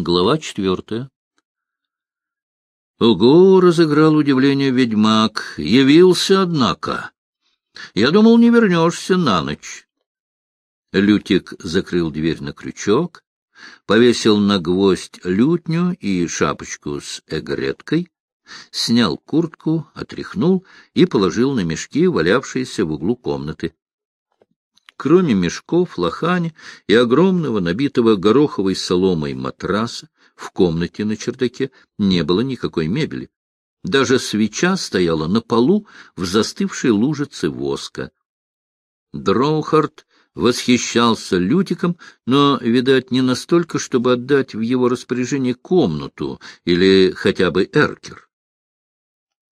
Глава четвертая. Ого, разыграл удивление ведьмак. Явился, однако. Я думал, не вернешься на ночь. Лютик закрыл дверь на крючок, повесил на гвоздь лютню и шапочку с эгреткой, снял куртку, отряхнул и положил на мешки, валявшиеся в углу комнаты. Кроме мешков, лохани и огромного, набитого гороховой соломой матраса, в комнате на чердаке не было никакой мебели. Даже свеча стояла на полу в застывшей лужице воска. Дроухард восхищался Лютиком, но, видать, не настолько, чтобы отдать в его распоряжение комнату или хотя бы эркер.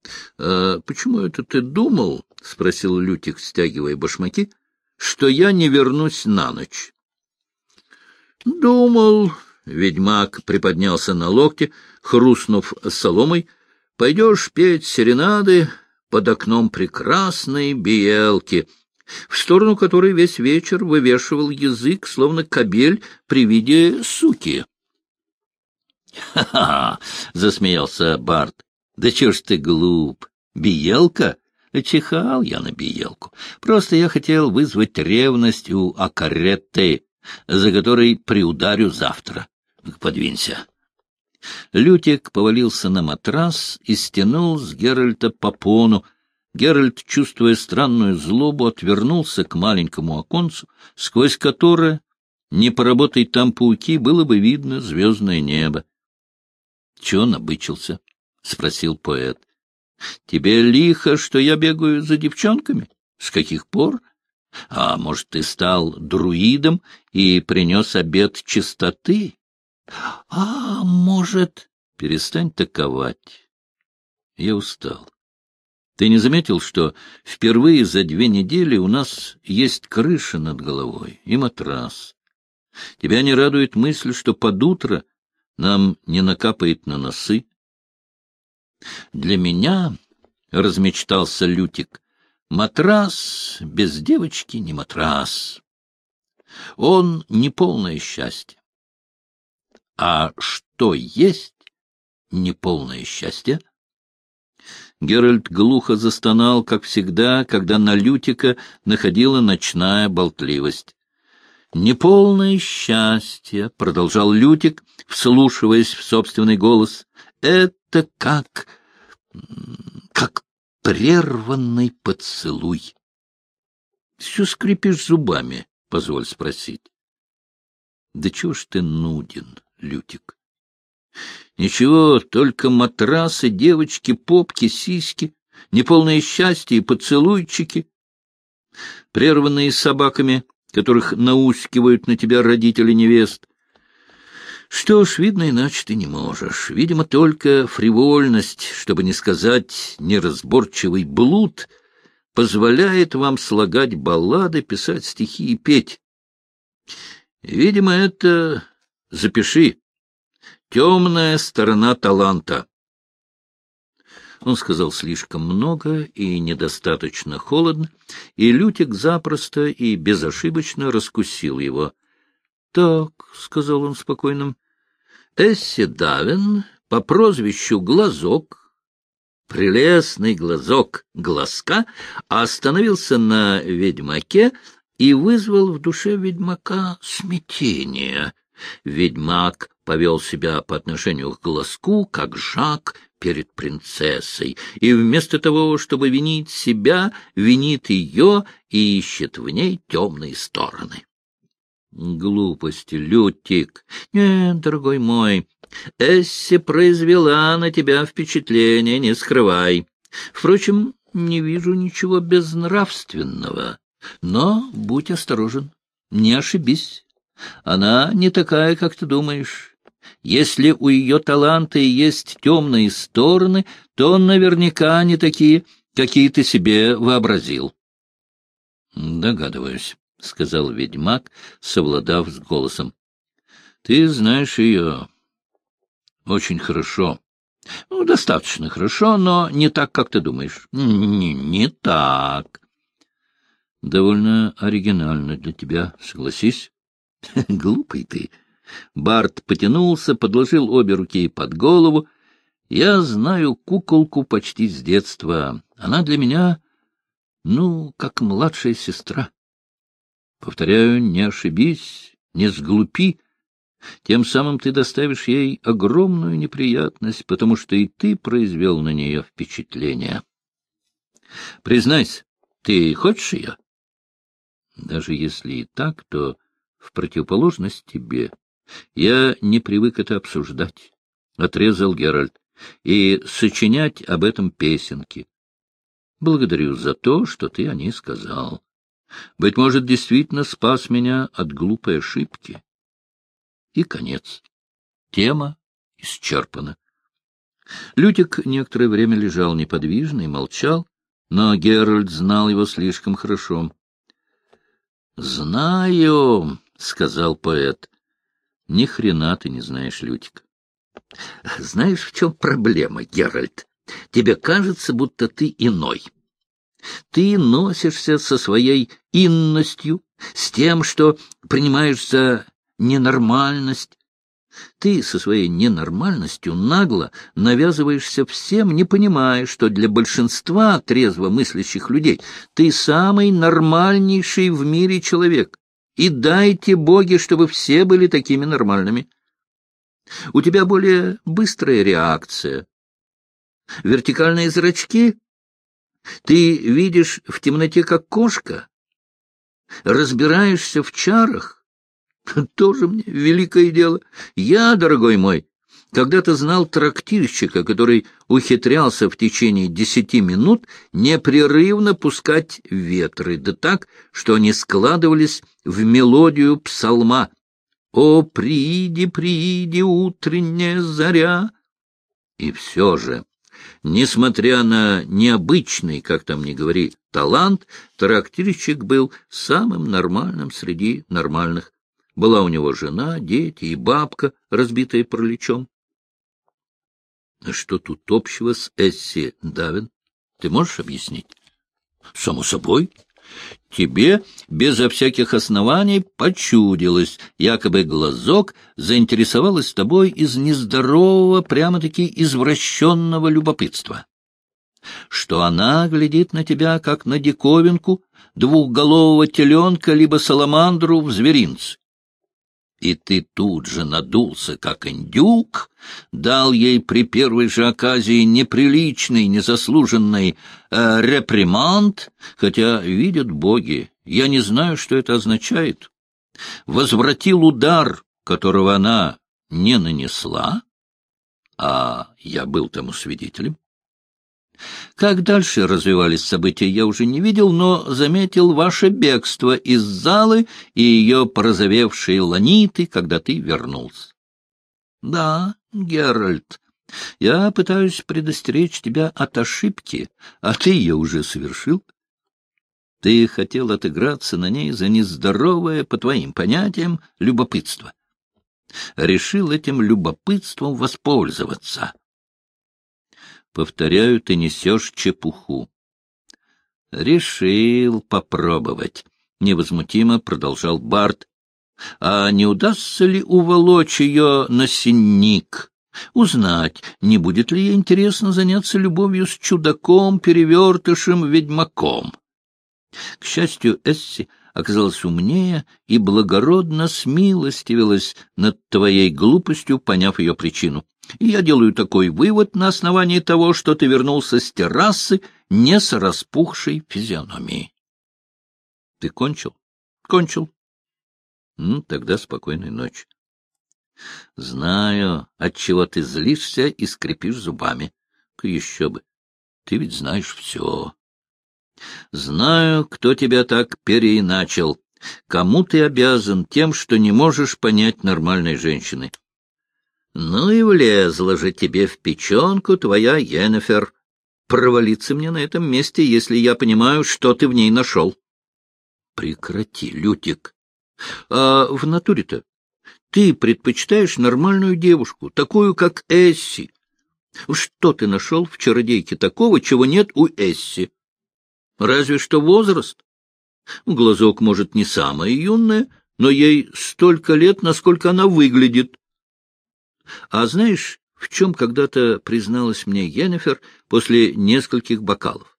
— А почему это ты думал, — спросил Лютик, стягивая башмаки, — что я не вернусь на ночь. Думал, ведьмак приподнялся на локте, хрустнув соломой, пойдешь петь серенады под окном прекрасной биелки, в сторону которой весь вечер вывешивал язык, словно кобель при виде суки. «Ха — засмеялся Барт. — Да чё ж ты глуп? Биелка? Чихал я на биелку. Просто я хотел вызвать ревность у Акаретты, за которой приударю завтра. Подвинься. Лютик повалился на матрас и стянул с Геральта попону. Геральт, чувствуя странную злобу, отвернулся к маленькому оконцу, сквозь которое, не поработай там пауки, было бы видно звездное небо. — Чего набычился? — спросил поэт. Тебе лихо, что я бегаю за девчонками? С каких пор? А может, ты стал друидом и принес обед чистоты? А может... Перестань таковать. Я устал. Ты не заметил, что впервые за две недели у нас есть крыша над головой и матрас? Тебя не радует мысль, что под утро нам не накапает на носы? Для меня, — размечтался Лютик, — матрас без девочки не матрас. Он не полное счастье. А что есть неполное счастье? Геральт глухо застонал, как всегда, когда на Лютика находила ночная болтливость. «Неполное счастье», — продолжал Лютик, вслушиваясь в собственный голос, — «это как как прерванный поцелуй. — Все скрипишь зубами, позволь спросить. — Да чего ж ты нуден, Лютик? — Ничего, только матрасы, девочки, попки, сиськи, неполное счастье и поцелуйчики, прерванные собаками, которых наускивают на тебя родители невест — что ж, видно, иначе ты не можешь. Видимо, только фривольность, чтобы не сказать неразборчивый блуд, позволяет вам слагать баллады, писать стихи и петь. Видимо, это... Запиши. Темная сторона таланта. Он сказал слишком много и недостаточно холодно, и Лютик запросто и безошибочно раскусил его —— Так, — сказал он спокойно, — Эсси Давин по прозвищу Глазок, прелестный глазок глазка, остановился на ведьмаке и вызвал в душе ведьмака смятение. Ведьмак повел себя по отношению к глазку, как Жак перед принцессой, и вместо того, чтобы винить себя, винит ее и ищет в ней темные стороны. Глупости, Лютик. Нет, дорогой мой, Эсси произвела на тебя впечатление, не скрывай. Впрочем, не вижу ничего безнравственного. Но будь осторожен, не ошибись. Она не такая, как ты думаешь. Если у ее таланта и есть темные стороны, то наверняка не такие, какие ты себе вообразил. Догадываюсь. — сказал ведьмак, совладав с голосом. — Ты знаешь ее очень хорошо. Ну, достаточно хорошо, но не так, как ты думаешь. Не, не так. Довольно оригинально для тебя, согласись. Глупый ты. Барт потянулся, подложил обе руки под голову. Я знаю куколку почти с детства. Она для меня, ну, как младшая сестра. Повторяю, не ошибись, не сглупи. Тем самым ты доставишь ей огромную неприятность, потому что и ты произвел на нее впечатление. Признайся, ты хочешь ее? Даже если и так, то в противоположность тебе. Я не привык это обсуждать, — отрезал Геральт, — и сочинять об этом песенки. Благодарю за то, что ты о ней сказал. Быть может, действительно спас меня от глупой ошибки. И конец. Тема исчерпана. Лютик некоторое время лежал неподвижно и молчал, но Геральт знал его слишком хорошо. — Знаю, — сказал поэт. — Ни хрена ты не знаешь, Лютик. — Знаешь, в чем проблема, Геральт? Тебе кажется, будто ты иной. Ты носишься со своей инностью, с тем, что принимаешь за ненормальность. Ты со своей ненормальностью нагло навязываешься всем, не понимая, что для большинства трезво мыслящих людей ты самый нормальнейший в мире человек. И дайте боги, чтобы все были такими нормальными. У тебя более быстрая реакция. Вертикальные зрачки ты видишь в темноте, как кошка? Разбираешься в чарах? Тоже мне великое дело. Я, дорогой мой, когда-то знал трактирщика, который ухитрялся в течение десяти минут непрерывно пускать ветры, да так, что они складывались в мелодию псалма. «О, приди, приди, утренняя заря!» И все же Несмотря на необычный, как там ни говори, талант, трактирщик был самым нормальным среди нормальных. Была у него жена, дети и бабка, разбитая пролечом. А что тут общего с Эсси Давин? Ты можешь объяснить? Само собой. Тебе безо всяких оснований почудилось, якобы глазок заинтересовалась тобой из нездорового, прямо-таки извращенного любопытства. Что она глядит на тебя, как на диковинку, двухголового теленка либо саламандру в зверинце и ты тут же надулся, как индюк, дал ей при первой же оказии неприличный, незаслуженный э, реприманд, хотя, видят боги, я не знаю, что это означает, возвратил удар, которого она не нанесла, а я был тому свидетелем. Как дальше развивались события, я уже не видел, но заметил ваше бегство из залы и ее порозовевшие ланиты, когда ты вернулся. Да, Геральт, я пытаюсь предостеречь тебя от ошибки, а ты ее уже совершил. Ты хотел отыграться на ней за нездоровое, по твоим понятиям, любопытство. Решил этим любопытством воспользоваться. Повторяю, ты несешь чепуху. — Решил попробовать, — невозмутимо продолжал Барт. — А не удастся ли уволочь ее на синник? Узнать, не будет ли ей интересно заняться любовью с чудаком-перевертышем-ведьмаком? К счастью, Эсси оказалась умнее и благородно смилостивилась над твоей глупостью, поняв ее причину. И я делаю такой вывод на основании того, что ты вернулся с террасы не с распухшей физиономией. Ты кончил? Кончил. Ну, тогда спокойной ночи. Знаю, от чего ты злишься и скрипишь зубами. Еще бы. Ты ведь знаешь все. Знаю, кто тебя так переиначил. Кому ты обязан тем, что не можешь понять нормальной женщины? Ну и влезла же тебе в печенку твоя Йеннефер. Провалиться мне на этом месте, если я понимаю, что ты в ней нашел. Прекрати, Лютик. А в натуре-то ты предпочитаешь нормальную девушку, такую, как Эсси. Что ты нашел в чародейке такого, чего нет у Эсси? Разве что возраст. Глазок, может, не самая юная, но ей столько лет, насколько она выглядит. А знаешь, в чем когда-то призналась мне Йеннифер после нескольких бокалов?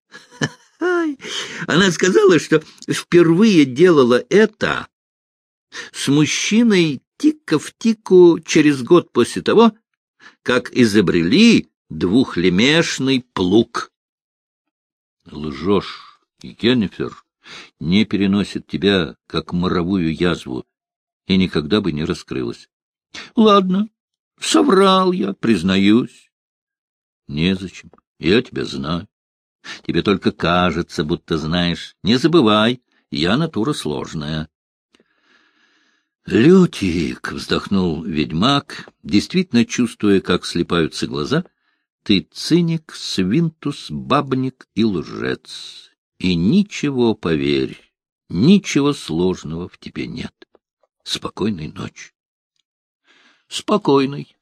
Она сказала, что впервые делала это с мужчиной тика в тику через год после того, как изобрели двухлемешный плуг. Лжешь, Йеннифер не переносит тебя, как моровую язву, и никогда бы не раскрылась. Ладно, соврал я, признаюсь. Незачем, я тебя знаю. Тебе только кажется, будто знаешь. Не забывай, я натура сложная. «Лютик!» — вздохнул ведьмак, действительно чувствуя, как слепаются глаза. «Ты циник, свинтус, бабник и лжец. И ничего, поверь, ничего сложного в тебе нет. Спокойной ночи!» «Спокойной!»